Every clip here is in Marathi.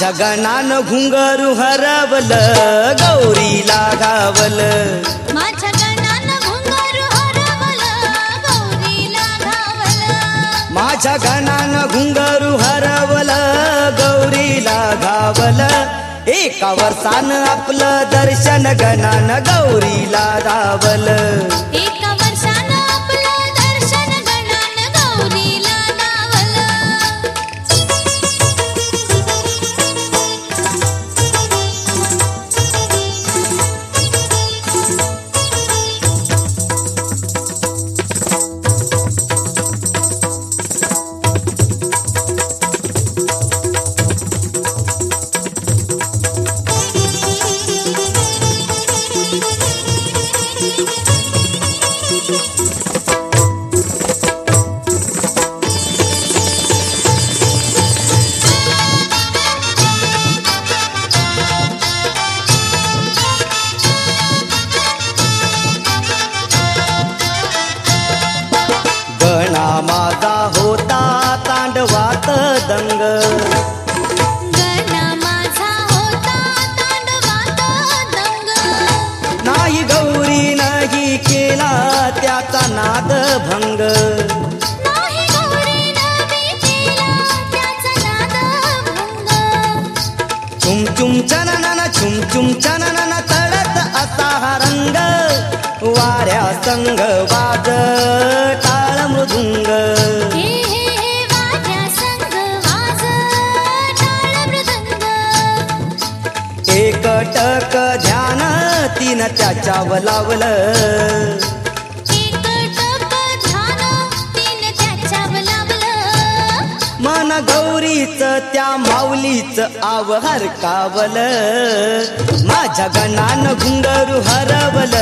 गणान घुंगरू हरवल गौरीला गावल माझ्या गणानं घुंगारू हरवलं गौरीला घावलं माझ्या गणान घुंगरू हरवल गौरीला गावल एका वर्षान आपलं दर्शन गणान गौरीला दावल दंग. माझा होता तांडवात दंग. नाही गौरी नाही केला त्याचा नाद भंग. चुम चुम चननन चुम चुम चननन तळत असा हा रंग. वाऱ्या संग वाज टाळ मृदंग. एकटक ध्यान तीन त्याच्यावर लावलं. मन गौरीच त्या माऊलीच आव कावल माझ्या गणान घुंगरू हरवल.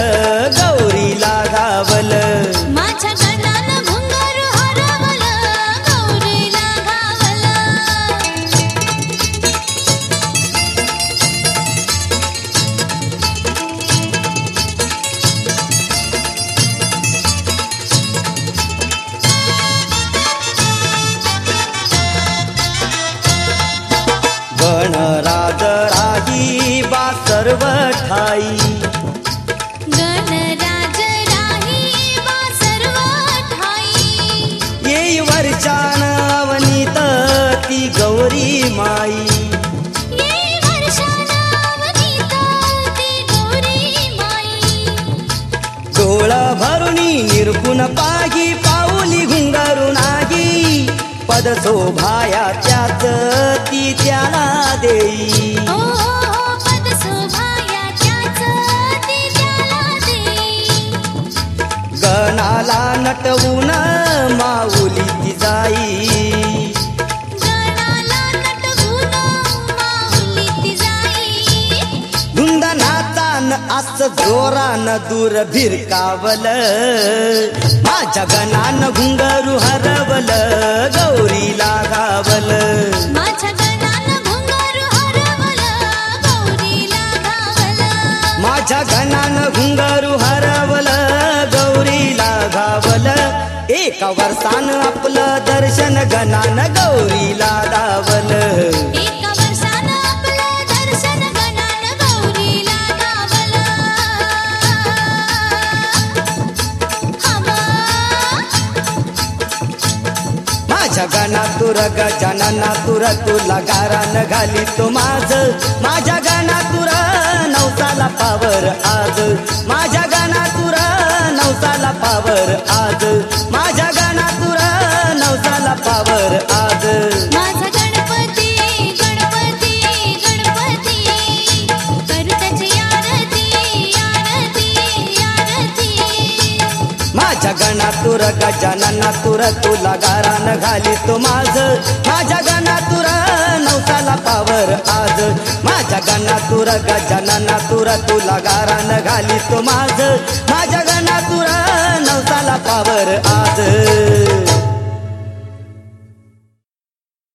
गौरी माई। ये वर्षानावनीत ती गौरी माई। डोळ भरुणी निर्गुण पागी पाऊली घुंगारू नाही पद शोभाया त्याच ती त्याला देई। नटवून माऊली ती जाई. गणाला नटवून माऊली ती जाई. धुंद नातान अस जोरान दूर भिरकावल. माझ्या गणान घुंगरू हरवल गौरीला गावल माझ्या गणानं घुंगारू एका वर्षान आपलं दर्शन गणान गौरीला दावल एका वर्षानं आपलं दर्शन गणानं गौरीला हवा माझ्या तुर गजानना तुर तुला गारान घाली तो माझ. माझ्या गणा तुर नवसाला पावर आज. माझ्या गणा तुर नवसाला आज. माझ्या माझ्या गणा तुर तुला गारान घाली तो माझ. माझ्या गणा नवसाला पावर आज. माझ्या गणा तुर गजानना तुला गारान घाली तो माझ. माझ्या गणा नवसाला पावर आज.